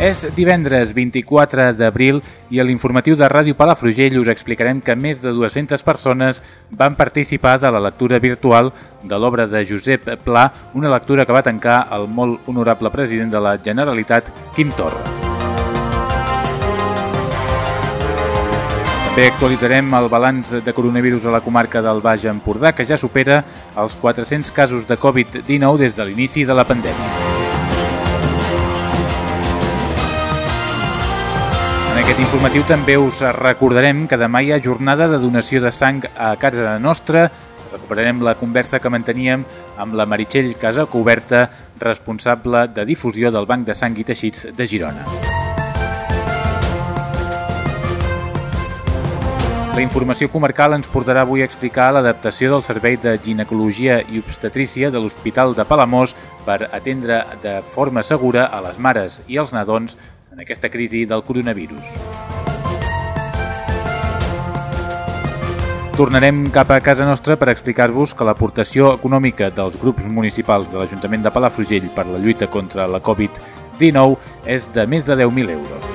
És divendres 24 d'abril i a l'informatiu de Ràdio Palafrugell us explicarem que més de 200 persones van participar de la lectura virtual de l'obra de Josep Pla, una lectura que va tancar el molt honorable president de la Generalitat, Quim Torra. També actualitzarem el balanç de coronavirus a la comarca del Baix Empordà, que ja supera els 400 casos de Covid-19 des de l'inici de la pandèmia. Aquest informatiu també us recordarem que demà hi ha jornada de donació de sang a casa nostra. Recuperarem la conversa que manteníem amb la Meritxell Casa Coberta, responsable de difusió del Banc de Sang i Teixits de Girona. La informació comarcal ens portarà avui a explicar l'adaptació del servei de ginecologia i obstetrícia de l'Hospital de Palamós per atendre de forma segura a les mares i els nadons en aquesta crisi del coronavirus. Tornarem cap a casa nostra per explicar-vos que l'aportació econòmica dels grups municipals de l'Ajuntament de Palafrugell per la lluita contra la Covid-19 és de més de 10.000 euros.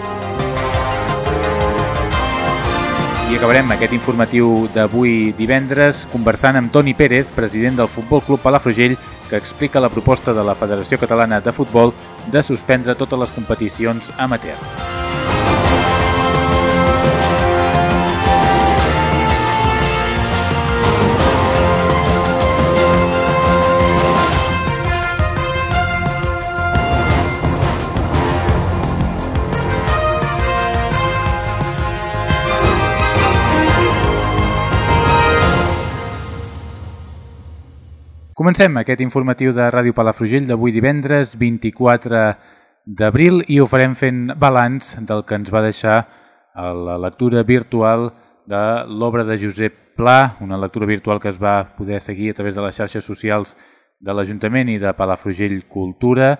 I acabarem aquest informatiu d'avui divendres conversant amb Toni Pérez, president del Futbol Club Palafrugell, que explica la proposta de la Federació Catalana de Futbol de suspendre totes les competicions amateurs. Comencem aquest informatiu de Ràdio Palafrugell d'avui divendres 24 d'abril i ho farem fent balanç del que ens va deixar la lectura virtual de l'obra de Josep Pla, una lectura virtual que es va poder seguir a través de les xarxes socials de l'Ajuntament i de Palafrugell Cultura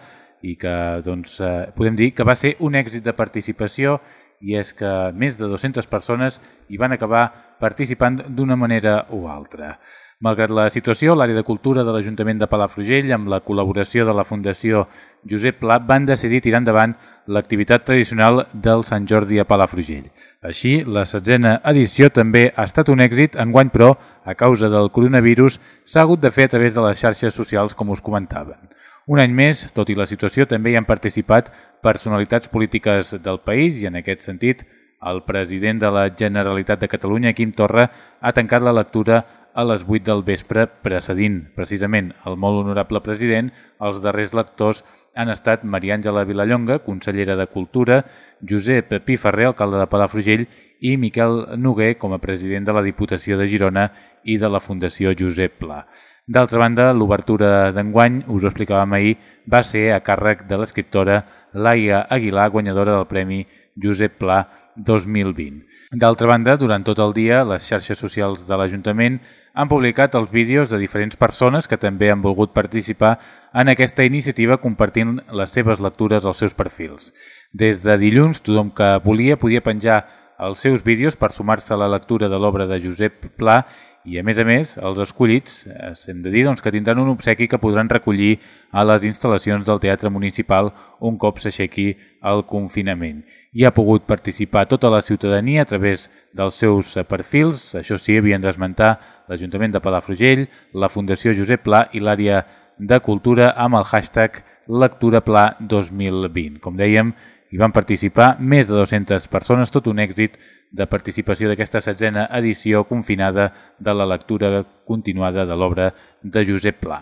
i que doncs, eh, podem dir que va ser un èxit de participació i és que més de 200 persones hi van acabar participant d'una manera o altra. Malgrat la situació, l'àrea de cultura de l'Ajuntament de Palafrugell, amb la col·laboració de la Fundació Josep Pla, van decidir tirar endavant l'activitat tradicional del Sant Jordi a Palafrugell. Així, la setzena edició també ha estat un èxit, enguany però, a causa del coronavirus, s'ha hagut de fer a través de les xarxes socials, com us comentaven. Un any més, tot i la situació, també hi han participat personalitats polítiques del país i, en aquest sentit, el president de la Generalitat de Catalunya, Quim Torra, ha tancat la lectura a les 8 del vespre precedint precisament el molt honorable president, els darrers lectors han estat Maria Àngela Vilallonga, consellera de Cultura, Josep Pi Ferrer, alcalde de Palafrugell, i Miquel Noguer com a president de la Diputació de Girona i de la Fundació Josep Pla. D'altra banda, l'obertura d'enguany, us ho explicàvem ahir, va ser a càrrec de l'escriptora Laia Aguilar, guanyadora del Premi Josep Pla 2020. D'altra banda, durant tot el dia, les xarxes socials de l'Ajuntament han publicat els vídeos de diferents persones que també han volgut participar en aquesta iniciativa compartint les seves lectures als seus perfils. Des de dilluns, tothom que volia podia penjar els seus vídeos per sumar-se a la lectura de l'obra de Josep Pla i, a més a més, els escollits eh, hem de dir doncs, que tindran un obsequi que podran recollir a les instal·lacions del Teatre Municipal un cop s'aixequi el confinament. Hi ha pogut participar tota la ciutadania a través dels seus eh, perfils, això sí, havien d'esmentar l'Ajuntament de Palafrugell, la Fundació Josep Pla i l'àrea de Cultura amb el hashtag Lectura Pla 2020. Com dèiem, hi van participar més de 200 persones, tot un èxit de participació d'aquesta setzena edició confinada de la lectura continuada de l'obra de Josep Pla.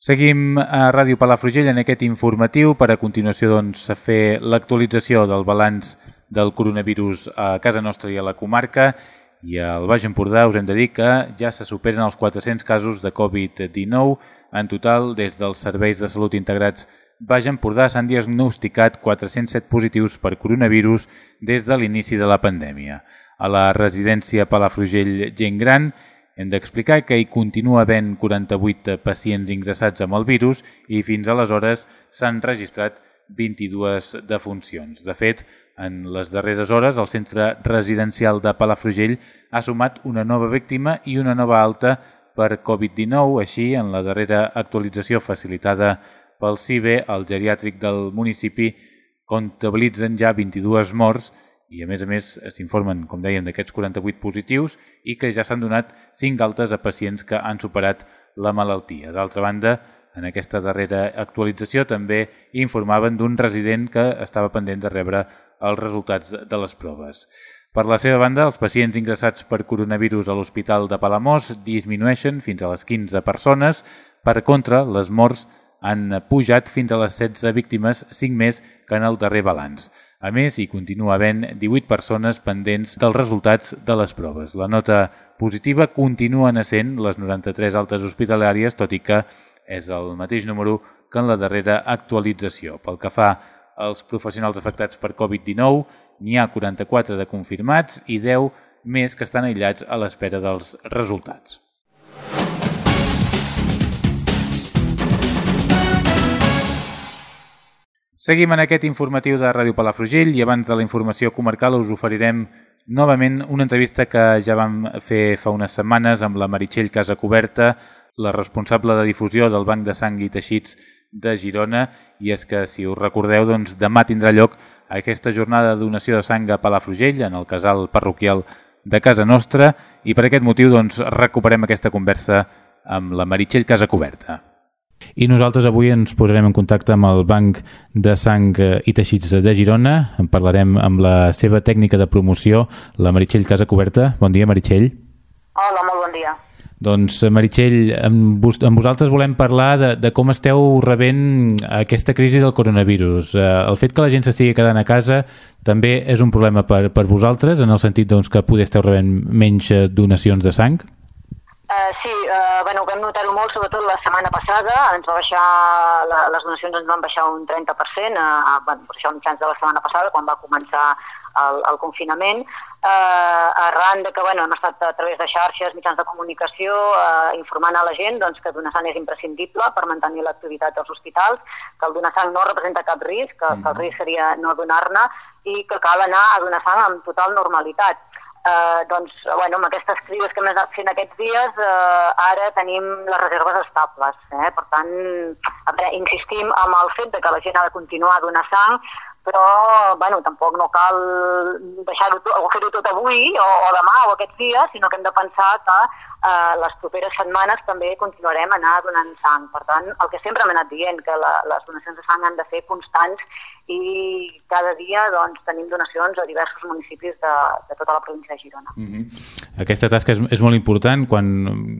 Seguim a Ràdio Palafrugell en aquest informatiu per a continuació doncs, a fer l'actualització del balanç del coronavirus a casa nostra i a la comarca i al Baix Empordà us hem de dir que ja se superen els 400 casos de Covid-19. En total, des dels serveis de salut integrats Baix Empordà s'han diagnosticat 407 positius per coronavirus des de l'inici de la pandèmia. A la residència Palafrugell Gent Gran hem d'explicar que hi continua havent 48 pacients ingressats amb el virus i fins aleshores s'han registrat 22 defuncions. De fet, en les darreres hores, el centre residencial de Palafrugell ha sumat una nova víctima i una nova alta per Covid-19. Així, en la darrera actualització facilitada pel CIBE, el geriàtric del municipi comptabilitzen ja 22 morts i, a més a més, s'informen, com dèiem, d'aquests 48 positius i que ja s'han donat 5 altes a pacients que han superat la malaltia. D'altra banda, en aquesta darrera actualització també informaven d'un resident que estava pendent de rebre els resultats de les proves. Per la seva banda, els pacients ingressats per coronavirus a l'Hospital de Palamós disminueixen fins a les 15 persones. Per contra, les morts han pujat fins a les 16 víctimes, 5 més que en el darrer balanç. A més, hi continua havent 18 persones pendents dels resultats de les proves. La nota positiva continuen essent les 93 altes hospitalàries, tot i que és el mateix número que en la darrera actualització. Pel que fa als professionals afectats per Covid-19, n'hi ha 44 de confirmats i 10 més que estan aïllats a l'espera dels resultats. Seguim en aquest informatiu de Ràdio Palafrugell i abans de la informació comarcal us oferirem novament una entrevista que ja vam fer fa unes setmanes amb la Meritxell Casacoberta, la responsable de difusió del Banc de Sang i Teixits de Girona i és que, si us recordeu, doncs, demà tindrà lloc aquesta jornada de donació de sang a Palafrugell, en el casal parroquial de casa nostra, i per aquest motiu doncs, recuperem aquesta conversa amb la Meritxell Casacoberta. I nosaltres avui ens posarem en contacte amb el Banc de Sang i Teixits de Girona. En parlarem amb la seva tècnica de promoció, la Meritxell Casacoberta. Bon dia, Meritxell. Hola, molt bon dia. Doncs, eh, Meritxell, amb, vos, amb vosaltres volem parlar de, de com esteu rebent aquesta crisi del coronavirus. Eh, el fet que la gent s'estigui quedant a casa també és un problema per, per vosaltres, en el sentit doncs, que poder esteu rebent menys eh, donacions de sang? Uh, sí, uh, bueno, vam notar-ho molt, sobretot la setmana passada, ens va baixar, la, les donacions ens van baixar un 30%, a, a, bueno, per això mitjans de la setmana passada, quan va començar el, el confinament, eh, arran de que bueno, hem estat a través de xarxes, mitjans de comunicació, eh, informant a la gent doncs, que donar sang és imprescindible per mantenir l'activitat dels hospitals, que el donar sang no representa cap risc, que, mm. que el risc seria no donar-ne i que cal anar a donar sang amb total normalitat. Eh, doncs, bueno, amb aquestes crides que hem anat fent aquests dies, eh, ara tenim les reserves estables. Eh? Per tant, a veure, insistim amb el fet de que la gent ha de continuar a donar sang, però bueno, tampoc no cal deixar-ho o fer-ho tot avui o, o demà o aquests dies, sinó que hem de pensar que eh, les properes setmanes també continuarem anar donant sang. Per tant, el que sempre hem anat dient, que la, les donacions de sang han de ser constants i cada dia doncs, tenim donacions a diversos municipis de, de tota la província de Girona. Mm -hmm. Aquesta tasca és, és molt important quan,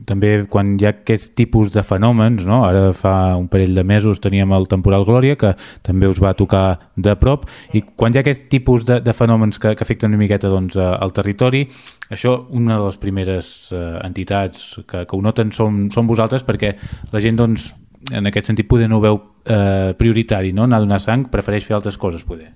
també quan hi ha aquest tipus de fenòmens, no? ara fa un parell de mesos teníem el temporal Glòria que també us va tocar de prop i quan hi ha aquest tipus de, de fenòmens que, que afecten una miqueta doncs, al territori, això una de les primeres eh, entitats que, que ho noten són, són vosaltres perquè la gent doncs, en aquest sentit poder no ho veu eh, prioritari, no? anar a donar sang, prefereix fer altres coses, poder.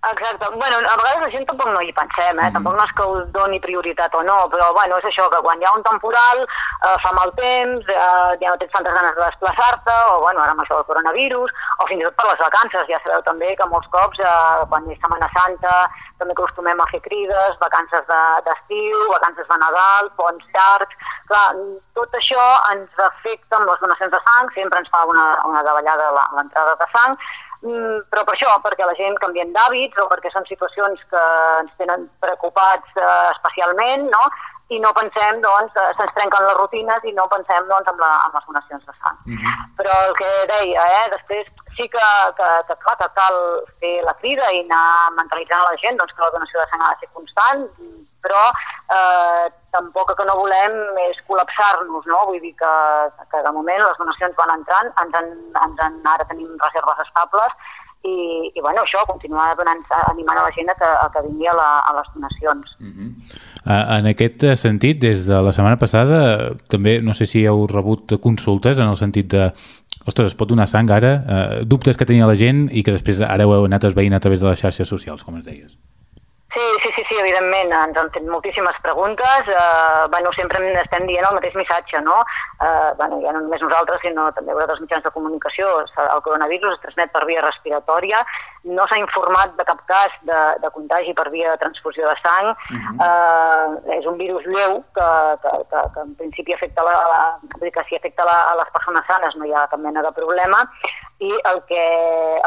Exacte. Bueno, a vegades la gent tampoc no hi pensem, eh? Mm. Tampoc no és que us doni prioritat o no, però bueno, és això, que quan hi ha un temporal, eh, fa mal temps, eh, ja no tens tantes ganes de desplaçar-te, o bueno, ara amb això del coronavirus, o fins i tot per les vacances. Ja sabeu també que molts cops, eh, quan ha Setmana Santa, també acostumem a fer crides, vacances d'estiu, de, vacances de Nadal, ponts llargs... Clar, tot això ens afecta amb les donacions de sang, sempre ens fa una, una davallada l'entrada de sang, Mm, però per això, perquè la gent canvien d'hàbits o perquè són situacions que ens tenen preocupats eh, especialment, no? i no pensem, doncs, eh, se'ns trenquen les rutines i no pensem, doncs, amb, la, amb les donacions de sang. Mm -hmm. Però el que deia, eh, després sí que, que, que, clar, que cal fer la crida i anar mentalitzant a la gent doncs, que la donació de sang ha de ser constant, però eh, tampoc que no volem és col·lapsar-nos, no? Vull dir que, que de moment les donacions van entrant, ens en, ens en, ara tenim reserves estables i, i bueno, això, continuar donant, animant a la gent a que, a que vingui a, la, a les donacions. Mm -hmm. En aquest sentit, des de la setmana passada, també no sé si heu rebut consultes en el sentit de ostres, es pot donar sang ara? Eh, dubtes que tenia la gent i que després ara ho heu anat esveint a través de les xarxes socials, com es deies. Sí, sí, sí, sí, evidentment, ens han fet moltíssimes preguntes, eh, bueno, sempre estem dient el mateix missatge, no? Eh, bueno, ja no només nosaltres, sinó també els mitjans de comunicació, el coronavirus es transmet per via respiratòria, no s'ha informat de cap cas de, de contagi per via de transfusió de sang, uh mhm. -huh. eh, és un virus lleu que, que, que, que en principi afecta la, la, que si afecta la, a les persones sanes no hi ha cap mena de problema, i el que,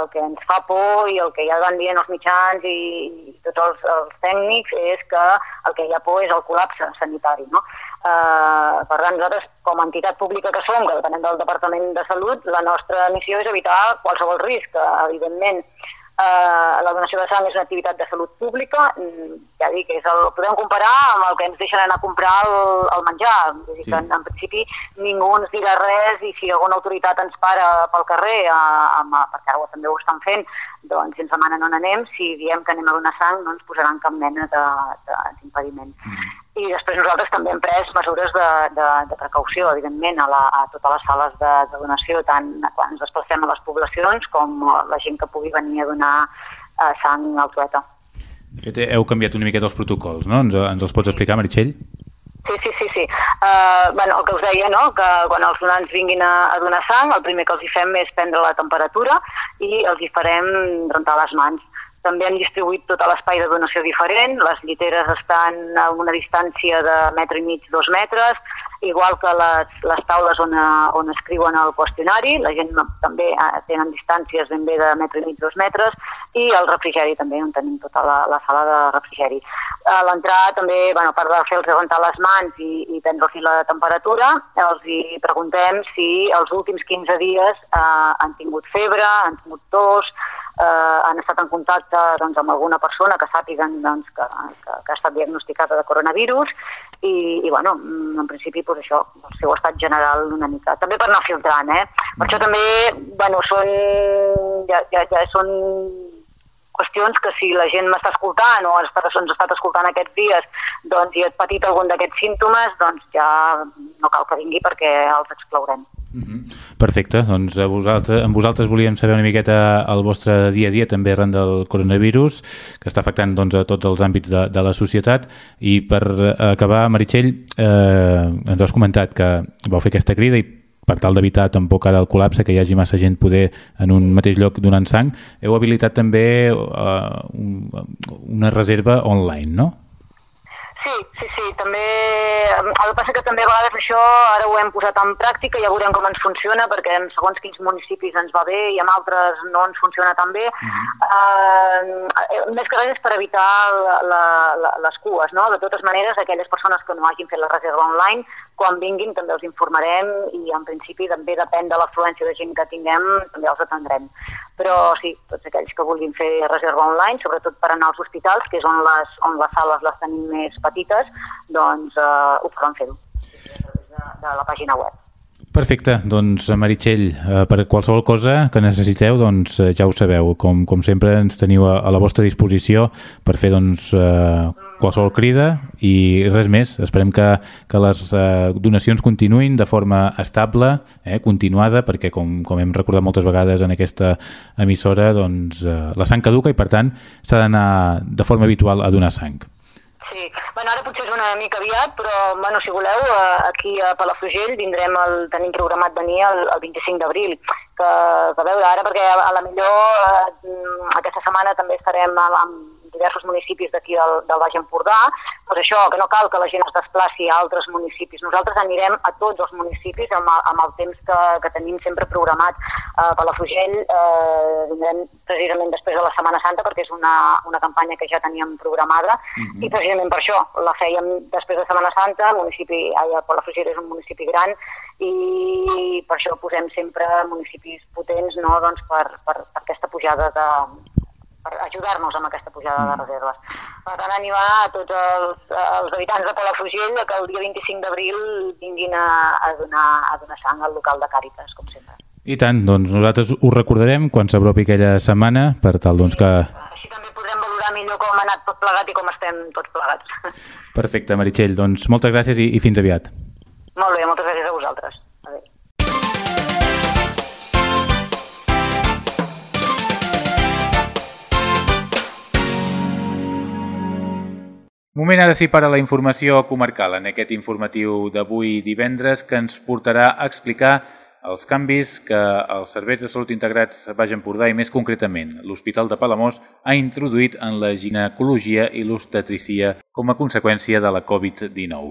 el que ens fa por i el que ja van dient els mitjans i, i tots els, els tècnics és que el que hi ha por és el col·lapse sanitari. No? Uh, per tant, nosaltres, com a entitat pública que som, que depenem del Departament de Salut, la nostra missió és evitar qualsevol risc. Evidentment, Eh, la donació de sang és una activitat de salut pública, ja dic, és el, podem comparar amb el que ens deixen anar a comprar el, el menjar. Vull dir sí. que en, en principi ningú ens dirà res i si alguna autoritat ens para pel carrer, a, a, perquè ara també ho estan fent, doncs si ens demanen on anem, si diem que anem a donar sang no ens posaran cap mena d'impediment. Mm i després nosaltres també hem pres mesures de, de, de precaució, evidentment, a, la, a totes les sales de, de donació, tant quan ens desplacem a les poblacions com la gent que pugui venir a donar eh, sang al trueta. De fet, heu canviat una miqueta els protocols, no? Ens, ens els pots explicar, Meritxell? Sí, sí, sí, sí. Uh, bueno, el que us deia, no?, que quan els donants vinguin a, a donar sang, el primer que els hi fem és prendre la temperatura i els hi farem rentar les mans. També hem distribuït tot l'espai de donació diferent, les lliteres estan a una distància de metre i mig, dos metres, igual que les, les taules on, on escriuen el qüestionari, la gent també eh, tenen distàncies ben bé de metre i mig, dos metres, i el refrigeri també, on tenim tota la, la sala de refrigeri. A l'entrada també, bueno, a part de fer-los rentar les mans i, i prendre-los la temperatura, els hi preguntem si els últims 15 dies eh, han tingut febre, han tingut tos, eh, han estat en contacte doncs, amb alguna persona que sàpiguen doncs, que, que, que ha estat diagnosticada de coronavirus i, i bueno, mm, en principi pues, això, el seu estat general una mica. També per anar filtrant, eh? Per això també, bueno, són, ja, ja, ja són qüestions que si la gent m'està escoltant o ens ha estat escoltant aquests dies doncs, i ha patit algun d'aquests símptomes, doncs ja no cal que vingui perquè els exclourem. -hmm. Perfecte, doncs a vosaltres, amb vosaltres volíem saber una miqueta el vostre dia a dia també arran del coronavirus que està afectant doncs, a tots els àmbits de, de la societat i per acabar, Meritxell, eh, ens has comentat que vau fer aquesta crida i per tal d'evitar tampoc ara el col·lapse, que hi hagi massa gent poder en un mateix lloc donant sang, heu habilitat també uh, una reserva online, no? Sí, sí. El que passa que també a vegades això ara ho hem posat en pràctica, ja veurem com ens funciona, perquè en segons quins municipis ens va bé i en altres no ens funciona tan bé. Uh -huh. uh, més que res és per evitar la, la, la, les cues, no? De totes maneres, aquelles persones que no hagin fet la reserva online quan vinguin també els informarem i en principi també depèn de l'afluència de gent que tinguem, també els atendrem. Però sí, tots aquells que vulguin fer reserva online, sobretot per anar als hospitals, que és on les, on les sales les tenim més petites, doncs eh, ho poden fer-ho de, de la pàgina web. Perfecte, doncs Meritxell, eh, per qualsevol cosa que necessiteu, doncs eh, ja ho sabeu, com, com sempre ens teniu a, a la vostra disposició per fer doncs, eh, qualsevol crida i res més. Esperem que, que les eh, donacions continuïn de forma estable, eh, continuada, perquè com, com hem recordat moltes vegades en aquesta emissora, doncs eh, la sang caduca i per tant s'ha d'anar de forma habitual a donar sang. Sí, bueno, ara potser és una mica aviat, però bueno, si voleu, eh, aquí a Palafrugell vindrem el, tenim programat venir el, el 25 d'abril, que, que a veure ara, perquè a, a la millor eh, aquesta setmana també estarem amb, amb diversos municipis d'aquí del, del Baix Empordà, doncs això, que no cal que la gent es desplaci a altres municipis. Nosaltres anirem a tots els municipis amb, amb el temps que, que tenim sempre programat. Eh, Palafrugell eh, vindrem precisament després de la Setmana Santa perquè és una, una campanya que ja teníem programada mhm. -huh. i precisament per això la fèiem després de Setmana Santa, el municipi, ai, Palafrugell és un municipi gran i per això posem sempre municipis potents no, doncs per, per, per aquesta pujada de, per ajudar-nos amb aquesta pujada de mm. reserves. Per tant, animar a tots els, els habitants de Palafrugell que el dia 25 d'abril vinguin a, a, donar, a donar sang al local de Càritas, com sempre. I tant, doncs nosaltres ho recordarem quan s'apropi aquella setmana per tal doncs que... Així també podrem valorar millor com ha anat tot plegat i com estem tots plegats. Perfecte, Meritxell, doncs moltes gràcies i, i fins aviat. Molt bé, moltes gràcies a vosaltres. Moment ara sí per a la informació comarcal en aquest informatiu d'avui divendres que ens portarà a explicar els canvis que els serveis de salut integrats Baix Empordà i més concretament l'Hospital de Palamós ha introduït en la ginecologia i l'obstetricia com a conseqüència de la Covid-19.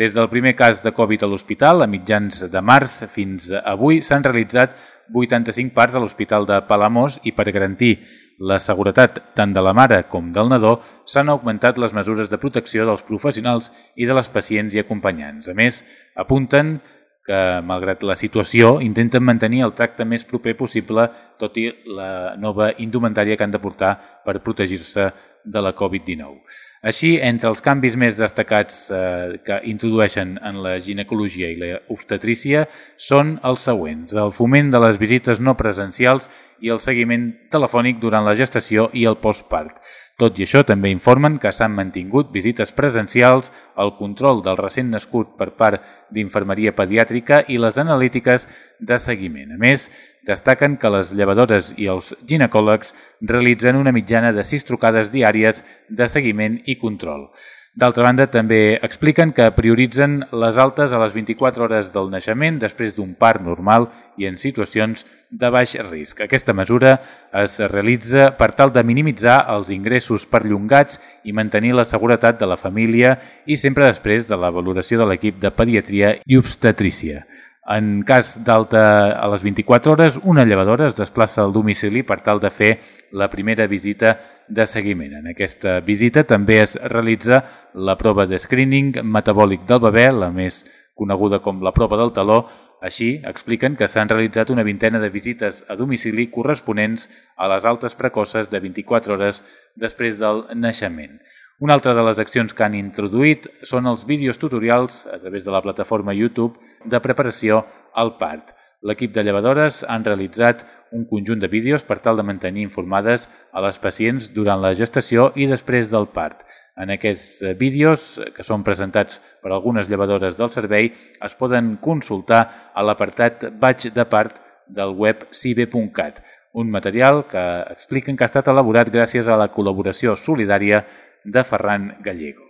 Des del primer cas de Covid a l'hospital, a mitjans de març fins avui, s'han realitzat 85 parts a l'Hospital de Palamós i per garantir la seguretat tant de la mare com del nadó s'han augmentat les mesures de protecció dels professionals i de les pacients i acompanyants. A més, apunten que, malgrat la situació, intenten mantenir el tracte més proper possible, tot i la nova indumentària que han de portar per protegir-se de la Covid-19. Així, entre els canvis més destacats eh, que introdueixen en la ginecologia i la obstetrícia són els següents. El foment de les visites no presencials i el seguiment telefònic durant la gestació i el postpart. Tot i això, també informen que s'han mantingut visites presencials, el control del recent nascut per part d'infermeria pediàtrica i les analítiques de seguiment. A més, destaquen que les llevadores i els ginecòlegs realitzen una mitjana de 6 trucades diàries de seguiment i control. D'altra banda, també expliquen que prioritzen les altes a les 24 hores del naixement després d'un part normal i en situacions de baix risc. Aquesta mesura es realitza per tal de minimitzar els ingressos perllongats i mantenir la seguretat de la família i sempre després de la valoració de l'equip de pediatria i obstetrícia. En cas d'alta a les 24 hores, una llevadora es desplaça al domicili per tal de fer la primera visita de seguiment. En aquesta visita també es realitza la prova de screening metabòlic del bebè, la més coneguda com la prova del taló. Així, expliquen que s'han realitzat una vintena de visites a domicili corresponents a les altes precoces de 24 hores després del naixement. Una altra de les accions que han introduït són els vídeos tutorials a través de la plataforma YouTube de preparació al part. L'equip de llevadores han realitzat un conjunt de vídeos per tal de mantenir informades a les pacients durant la gestació i després del part. En aquests vídeos, que són presentats per algunes llevadores del servei, es poden consultar a l'apartat Vaig de part del web cibe.cat, un material que expliquen que ha estat elaborat gràcies a la col·laboració solidària de Ferran Gallego.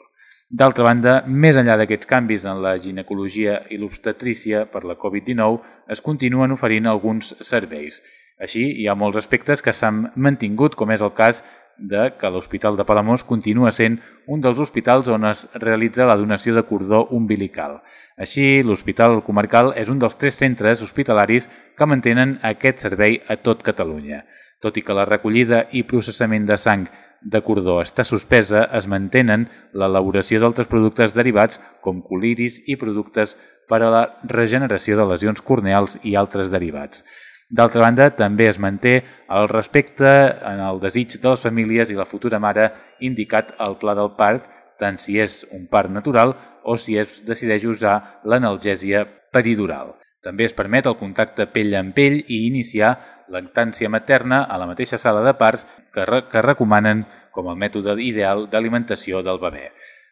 D'altra banda, més enllà d'aquests canvis en la ginecologia i l'obstetrícia per la Covid-19, es continuen oferint alguns serveis. Així, hi ha molts aspectes que s'han mantingut, com és el cas de que l'Hospital de Palamós continua sent un dels hospitals on es realitza la donació de cordó umbilical. Així, l'Hospital Comarcal és un dels tres centres hospitalaris que mantenen aquest servei a tot Catalunya. Tot i que la recollida i processament de sang de cordó està suspesa, es mantenen l'elaboració d'altres productes derivats com coliris i productes per a la regeneració de lesions corneals i altres derivats. D'altra banda, també es manté el respecte en el desig de les famílies i la futura mare indicat al pla del part, tant si és un part natural o si es decideix usar l'analgèsia peridural. També es permet el contacte pell amb pell i iniciar lactància materna a la mateixa sala de parts que, re que recomanen com el mètode ideal d'alimentació del bebè.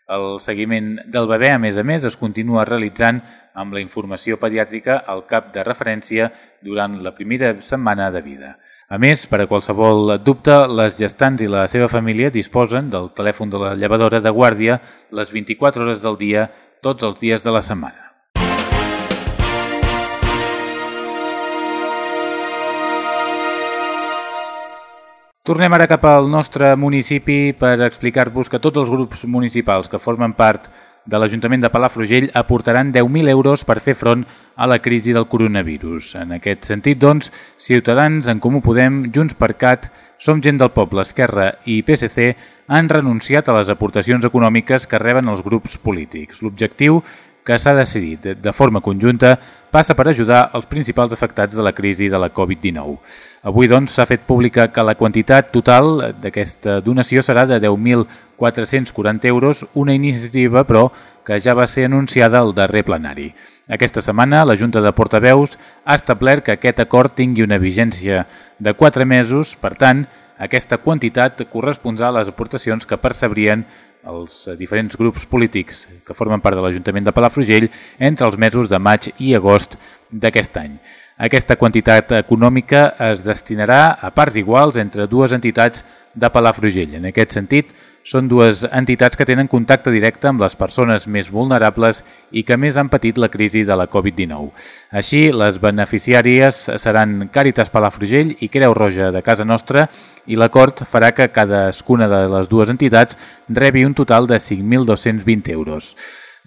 El seguiment del bebè, a més a més, es continua realitzant amb la informació pediàtrica al cap de referència durant la primera setmana de vida. A més, per a qualsevol dubte, les gestants i la seva família disposen del telèfon de la llevadora de guàrdia les 24 hores del dia, tots els dies de la setmana. Tornem ara cap al nostre municipi per explicar-vos que tots els grups municipals que formen part de l'Ajuntament de Palafrugell aportaran 10.000 euros per fer front a la crisi del coronavirus. En aquest sentit, doncs, Ciutadans, En Comú Podem, Junts per Cat, Som Gent del Poble, Esquerra i PSC han renunciat a les aportacions econòmiques que reben els grups polítics. L'objectiu que s'ha decidit de forma conjunta passa per ajudar els principals afectats de la crisi de la Covid-19. Avui, doncs, s'ha fet pública que la quantitat total d'aquesta donació serà de 10.440 euros, una iniciativa, però, que ja va ser anunciada al darrer plenari. Aquesta setmana, la Junta de Portaveus ha establert que aquest acord tingui una vigència de 4 mesos, per tant, aquesta quantitat correspondrà a les aportacions que percebrien els diferents grups polítics que formen part de l'Ajuntament de Palafrugell entre els mesos de maig i agost d'aquest any. Aquesta quantitat econòmica es destinarà a parts iguals entre dues entitats de Palafrugell. En aquest sentit, són dues entitats que tenen contacte directe amb les persones més vulnerables i que més han patit la crisi de la Covid-19. Així, les beneficiàries seran Càritas Palafrugell i Creu Roja de casa nostra i l'acord farà que cadascuna de les dues entitats rebi un total de 5.220 euros.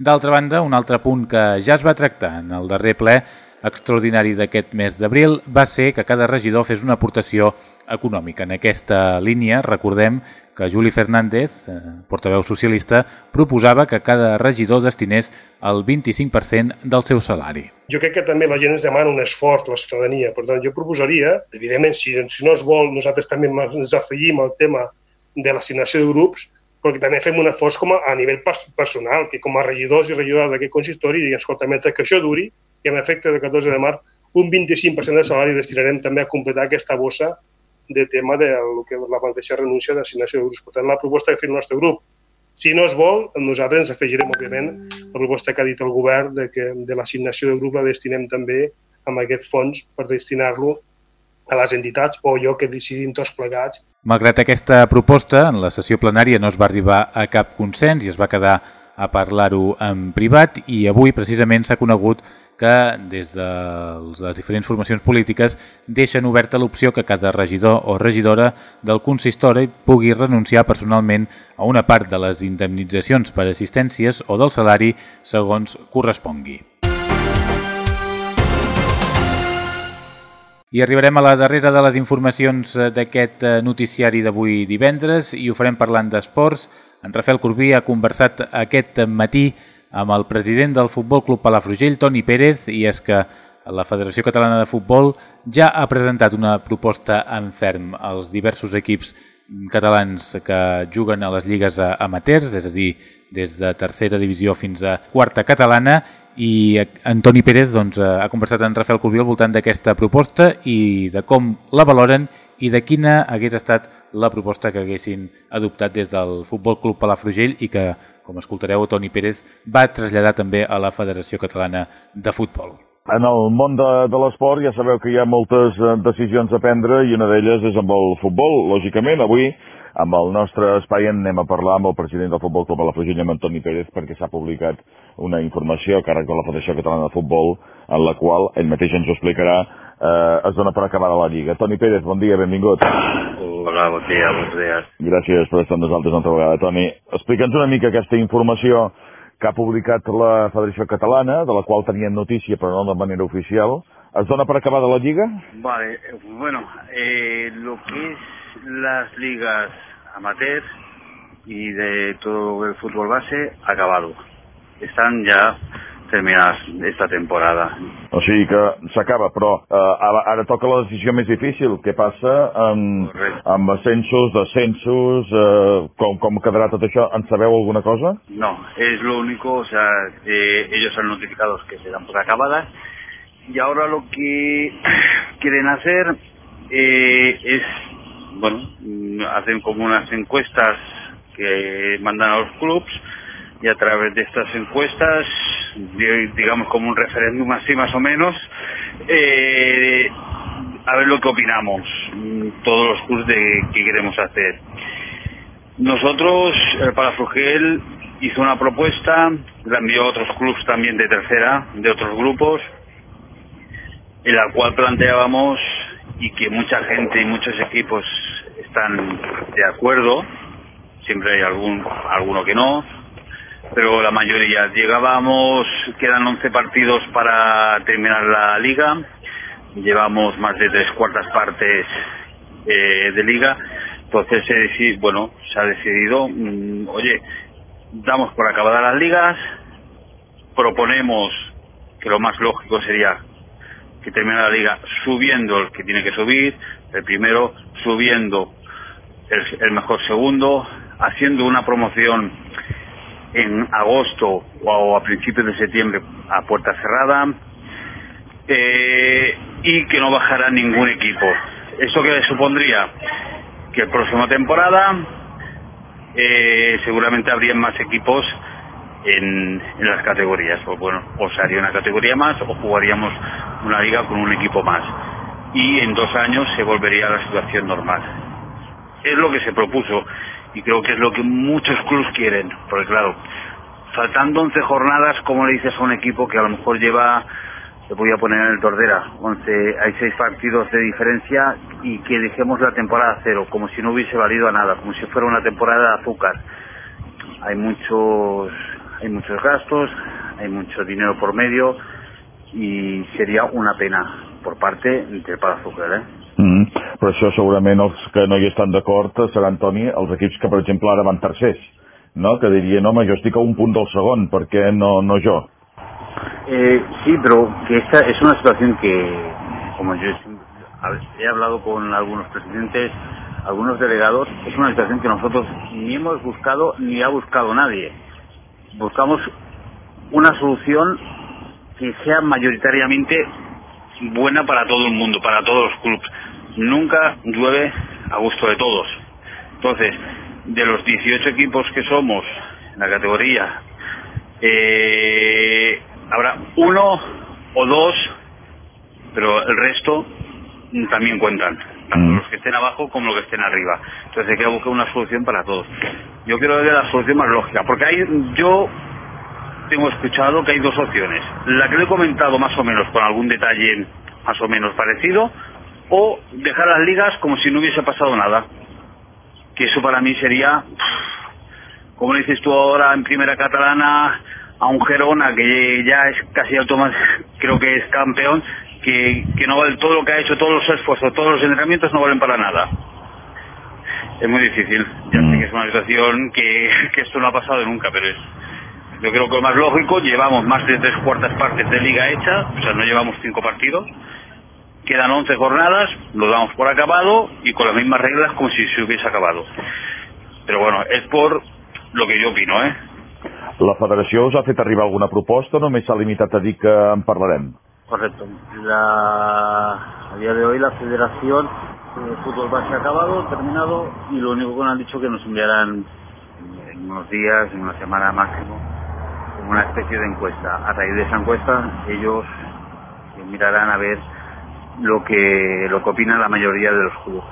D'altra banda, un altre punt que ja es va tractar en el darrer ple extraordinari d'aquest mes d'abril va ser que cada regidor fes una aportació econòmica. En aquesta línia, recordem que Juli Fernández, eh, portaveu socialista, proposava que cada regidor destinés el 25% del seu salari. Jo crec que també la gent ens demana un esforç, la ciutadania. Per tant, jo proposaria, evidentment, si, si no es vol, nosaltres també ens afegim al tema de l'assignació de grups, però també fem un esforç com a, a nivell personal, que com a regidors i regidores d'aquest consistori, i escolta, mentre que això duri, i amb efecte del 14 de març, un 25% del salari destinarem també a completar aquesta bossa de tema de lo que la mateixa renúncia d'assignació de grups. Per tant, la proposta que fa el nostre grup, si no es vol, nosaltres ens afegirem, òbviament, la proposta que ha dit el govern de que de l'assignació de grup la destinem també amb aquest fons per destinar-lo a les entitats o allò que decidim tots plegats. Malgrat aquesta proposta, en la sessió plenària no es va arribar a cap consens i es va quedar a parlar-ho en privat i avui precisament s'ha conegut que des de les diferents formacions polítiques deixen oberta l'opció que cada regidor o regidora del consistori pugui renunciar personalment a una part de les indemnitzacions per assistències o del salari segons correspongui. I arribarem a la darrera de les informacions d'aquest noticiari d'avui divendres i ho farem parlant d'esports. En Rafael Corbí ha conversat aquest matí amb el president del Futbol Club Palafrugell, Toni Pérez, i és que la Federació Catalana de Futbol ja ha presentat una proposta en ferm als diversos equips catalans que juguen a les lligues amateurs, és a dir, des de tercera divisió fins a quarta catalana, i Antoni Pérez doncs, ha conversat amb Rafael Corbí al voltant d'aquesta proposta i de com la valoren i de quina hagués estat la proposta que haguessin adoptat des del Futbol Club Palafrugell i que com escoltareu, Toni Pérez va traslladar també a la Federació Catalana de Futbol. En el món de, de l'esport ja sabeu que hi ha moltes eh, decisions a prendre i una d'elles és amb el futbol. Lògicament, avui amb el nostre espai anem a parlar amb el president del Futbol Club a la Frugilla, amb Antoni Pérez, perquè s'ha publicat una informació a càrrec de la Federació Catalana de Futbol en la qual ell mateix ens ho explicarà eh, es dona per acabada la Lliga. Toni Pérez, bon dia, benvingut. Hola, bon dia, bons dies. Gràcies per estar amb nosaltres una altra vegada, Toni. Explica'ns una mica aquesta informació que ha publicat la Federació Catalana, de la qual teníem notícia però no de manera oficial. ¿Es dona per acabada la Lliga? Vale, bueno, eh, lo que es las ligas amateur y de todo el fútbol base, acabado. Están ya terminar esta temporada. O sigui que s'acaba, però eh, ara, ara toca la decisió més difícil. Què passa amb, Correcte. amb ascensos, descensos, eh, com, com quedarà tot això? En sabeu alguna cosa? No, es lo único, o sea, eh, ellos han notificado que se dan por acabadas y ahora lo que quieren hacer eh, es, bueno, hacen como unas encuestas que mandan a los clubs y a través de estas encuestas digamos como un referéndum así más o menos, eh, a ver lo que opinamos, mm, todos los clubes de qué queremos hacer. Nosotros, el Palafrugel hizo una propuesta, la envió a otros clubes también de tercera, de otros grupos, en la cual planteábamos y que mucha gente y muchos equipos están de acuerdo, siempre hay algún alguno que no, pero la mayoría. Llegábamos, quedan 11 partidos para terminar la liga, llevamos más de tres cuartas partes eh, de liga, entonces se bueno, se ha decidido, mm, oye, damos por acabadas las ligas, proponemos que lo más lógico sería que termine la liga subiendo el que tiene que subir, el primero subiendo el mejor segundo, haciendo una promoción en agosto o a principios de septiembre a puerta cerrada eh, y que no bajara ningún equipo. ¿Esto que supondría? Que la próxima temporada eh, seguramente habría más equipos en, en, las categorías. O bueno, o se haría una categoría más o jugaríamos una liga con un equipo más. Y en dos años se volvería a la situación normal. Es lo que se propuso y creo que es lo que muchos clubes quieren. Porque claro, faltando 11 jornadas, ¿cómo le dices a un equipo que a lo mejor lleva te voy a poner en el Tordera, 11, hay seis partidos de diferencia y que dejemos la temporada cero, como si no hubiese valido a nada, como si fuera una temporada de azúcar. Hay muchos, hay muchos gastos, hay mucho dinero por medio i seria una pena per parte del Pal Azúcar, eh? Però això segurament els que no hi estan d'acord seran, Toni, els equips que, per exemple, ara van tercers, no? que dirien, home, jo estic un punt del segon, per què no, no jo? Eh, sí, pero que esta es una situación que, como yo he hablado con algunos presidentes, algunos delegados, es una situación que nosotros ni hemos buscado ni ha buscado nadie. Buscamos una solución que sea mayoritariamente buena para todo el mundo, para todos los clubes. Nunca llueve a gusto de todos. Entonces, de los 18 equipos que somos en la categoría, eh, habrá uno o dos, pero el resto también cuentan, tanto mm. los que estén abajo como los que estén arriba. Entonces hay que buscar una solución para todos. Yo quiero ver la solución más lógica, porque hay, yo tengo escuchado que hay dos opciones. La que le he comentado más o menos con algún detalle más o menos parecido, o dejar las ligas como si no hubiese pasado nada. Que eso para mí sería, como dices tú ahora en primera catalana, a un Gerona que ya es casi automático, creo que es campeón, que, que no vale todo lo que ha hecho, todos los esfuerzos, todos los entrenamientos no valen para nada. Es muy difícil. Ya sé que es una situación que, que esto no ha pasado nunca, pero es, yo creo que lo más lógico, llevamos más de tres cuartas partes de liga hecha, o sea, no llevamos cinco partidos, quedan once jornadas, lo damos por acabado y con las mismas reglas como si se hubiese acabado. Pero bueno, es por lo que yo opino, ¿eh? La federació us ha fet arribar alguna proposta o només s'ha limitat a dir que en parlarem? Correcto. La... A día de hoy la federación de fútbol base acabado, terminado y lo único que nos han dicho que nos enviarán en unos días, en una semana máximo, una especie de encuesta. A raíz de esa encuesta ellos mirarán a ver lo que lo que opina la mayoría de los clubes.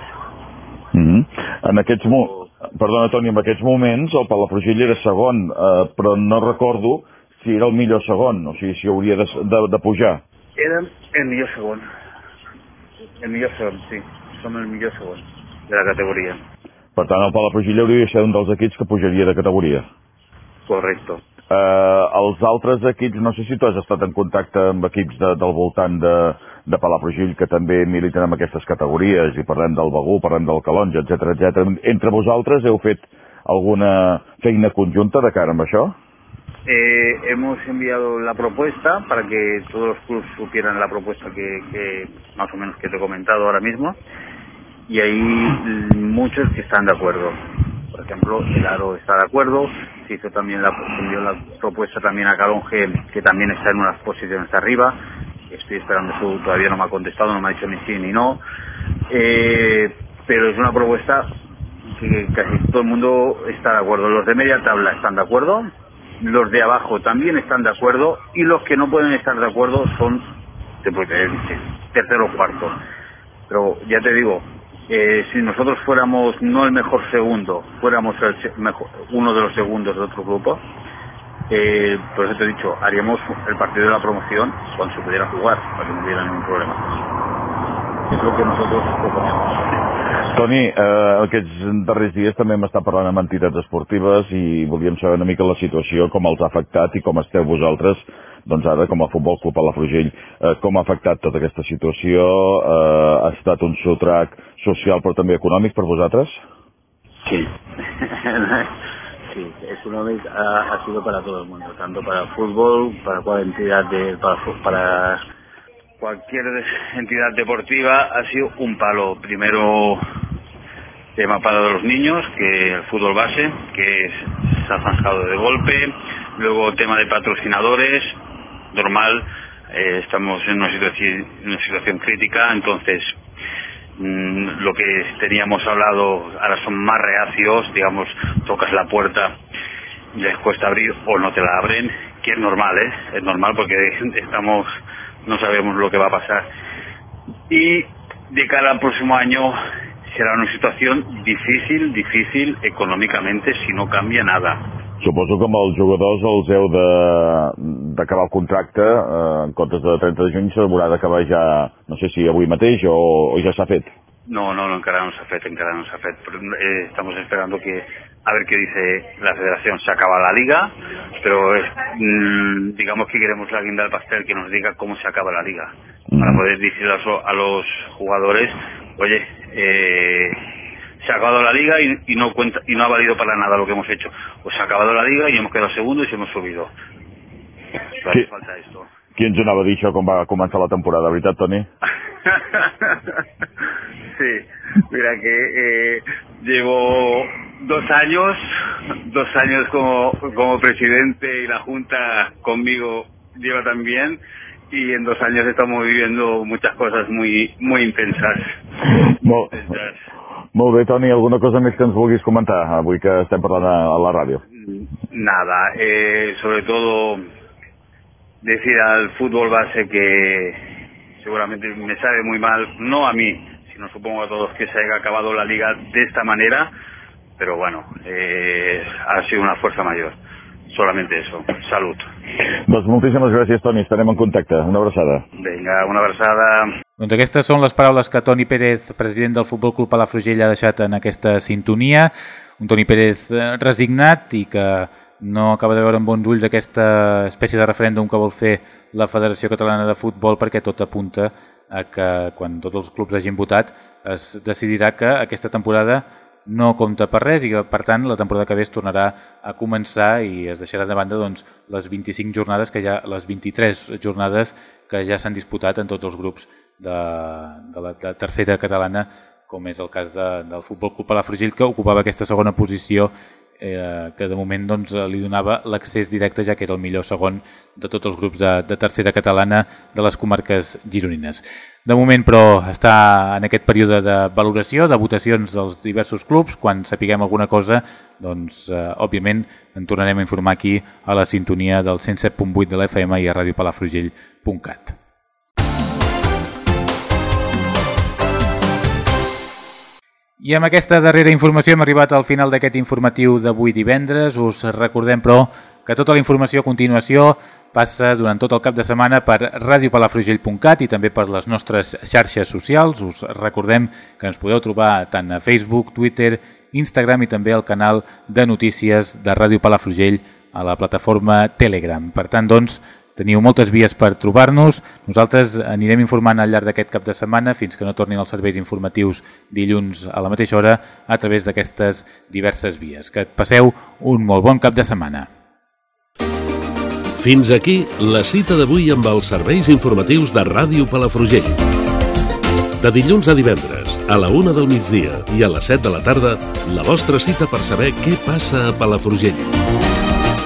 Mm -hmm. En aquests, mo Perdona, Toni, en aquests moments el Palafrugell era segon, eh, però no recordo si era el millor segon, o sigui, si hauria de, de, de pujar. Era el millor segon. El millor segon, sí. Som el millor segon de la categoria. Per tant, el Palafrugell hauria de ser un dels equips que pujaria de categoria. Correcte. Eh, els altres equips, no sé si tu has estat en contacte amb equips de, del voltant de, de Palafrugell que també militen en aquestes categories i parlem del Begú, parlem del Calonja, etc etc. Entre vosaltres heu fet alguna feina conjunta de cara amb això? Eh, hemos enviado la propuesta para que todos los clubes supieran la propuesta que, que más o menos que te he comentado ahora mismo y hay muchos que están de acuerdo. Por ejemplo, el Aro está de acuerdo, se hizo también la, la propuesta también a Calonge, que también está en unas posiciones arriba, estoy esperando su, todavía no me ha contestado, no me ha dicho ni sí ni no, eh, pero es una propuesta que casi todo el mundo está de acuerdo. Los de media tabla están de acuerdo, los de abajo también están de acuerdo y los que no pueden estar de acuerdo son tercero o cuarto. Pero ya te digo, eh, si nosotros fuéramos no el mejor segundo, fuéramos el mejor, uno de los segundos de otro grupo, eh, por eso te he dicho, haríamos el partido de la promoción cuando se pudiera jugar, para que no hubiera ningún problema. És el que nosaltres proponemos. Toni, eh, aquests darrers dies també hem estat parlant amb entitats esportives i volíem saber una mica la situació, com els ha afectat i com esteu vosaltres, doncs ara com a Futbol Club la Frugell, eh, com ha afectat tota aquesta situació, eh, ha estat un sotrac social però també econòmic per vosaltres? Sí. Sí, una vez ha, ha, sido para todo el mundo, tanto para el fútbol, para cualquier entidad para, para cualquier entidad deportiva ha sido un palo. Primero tema para los niños, que el fútbol base, que se ha zanjado de golpe, luego tema de patrocinadores, normal, eh, estamos en una situación, una situación crítica, entonces mm, lo que teníamos hablado ahora son más reacios, digamos, tocas la puerta, les cuesta abrir o no te la abren, que es normal, ¿eh? Es normal porque estamos, no sabemos lo que va a pasar. Y de cara al próximo año serà una situació difícil, difícil econòmicament si no canvia nada. Suposo que amb els jugadors els heu d'acabar el contracte, eh, en comptes de 30 de juny s'haurà d'acabar ja, no sé si avui mateix o, o ja s'ha fet. No, no, no, encara no s'ha fet, encara no s'ha fet. Pero, eh, estamos esperando que a ver qué dice la federación. Se acaba la liga, pero es, mmm, digamos que queremos la guinda del pastel que nos diga cómo se acaba la liga. Mm. Para poder decir a, a los jugadores, oye, eh, se ha acabado la liga y, y, no cuenta y no ha valido para nada lo que hemos hecho. Pues se ha acabado la liga y hemos quedado segundos y hemos subido. Però sí. falta esto. Qui ens anava a dir això quan va començar la temporada, veritat, Toni? sí, mira que eh, llevo dos años, dos años como, como presidente y la Junta conmigo lleva también y en dos años estamos viviendo muchas cosas muy, muy intensas. Molt, molt bé, Toni, alguna cosa més que ens vulguis comentar avui que estem parlant a, a la ràdio? Nada, eh, sobre todo decir al fútbol base que seguramente me sabe muy mal, no a mí, sino supongo a todos que se haya acabado la liga de esta manera, pero bueno, eh, ha sido una fuerza mayor. Solamente eso. Salut. Doncs moltíssimes gràcies, Toni. Estarem en contacte. Una abraçada. Vinga, una abraçada. Doncs aquestes són les paraules que Toni Pérez, president del Futbol Club Palafrugell, ha deixat en aquesta sintonia. Un Toni Pérez eh, resignat i que no acaba de veure amb bons ulls aquesta espècie de referèndum que vol fer la Federació Catalana de Futbol perquè tot apunta a que quan tots els clubs hagin votat es decidirà que aquesta temporada no compta per res i que, per tant, la temporada que ve es tornarà a començar i es deixarà de banda doncs, les 25 jornades, que ja les 23 jornades que ja s'han disputat en tots els grups de, de la de tercera catalana, com és el cas de, del Futbol Club Palafrugell, que ocupava aquesta segona posició eh, que de moment doncs, li donava l'accés directe, ja que era el millor segon de tots els grups de, de tercera catalana de les comarques gironines. De moment, però, està en aquest període de valoració, de votacions dels diversos clubs. Quan sapiguem alguna cosa, doncs, eh, òbviament, en tornarem a informar aquí a la sintonia del 107.8 de l'FM i a radiopalafrugell.cat. I amb aquesta darrera informació hem arribat al final d'aquest informatiu d'avui divendres. Us recordem, però, que tota la informació a continuació passa durant tot el cap de setmana per radiopalafrugell.cat i també per les nostres xarxes socials. Us recordem que ens podeu trobar tant a Facebook, Twitter, Instagram i també al canal de notícies de Ràdio Palafrugell a la plataforma Telegram. Per tant, doncs, Teniu moltes vies per trobar-nos. Nosaltres anirem informant al llarg d'aquest cap de setmana fins que no tornin els serveis informatius dilluns a la mateixa hora a través d'aquestes diverses vies. Que et passeu un molt bon cap de setmana. Fins aquí la cita d'avui amb els serveis informatius de Ràdio Palafrugell. De dilluns a divendres, a la una del migdia i a les 7 de la tarda, la vostra cita per saber què passa a Palafrugell.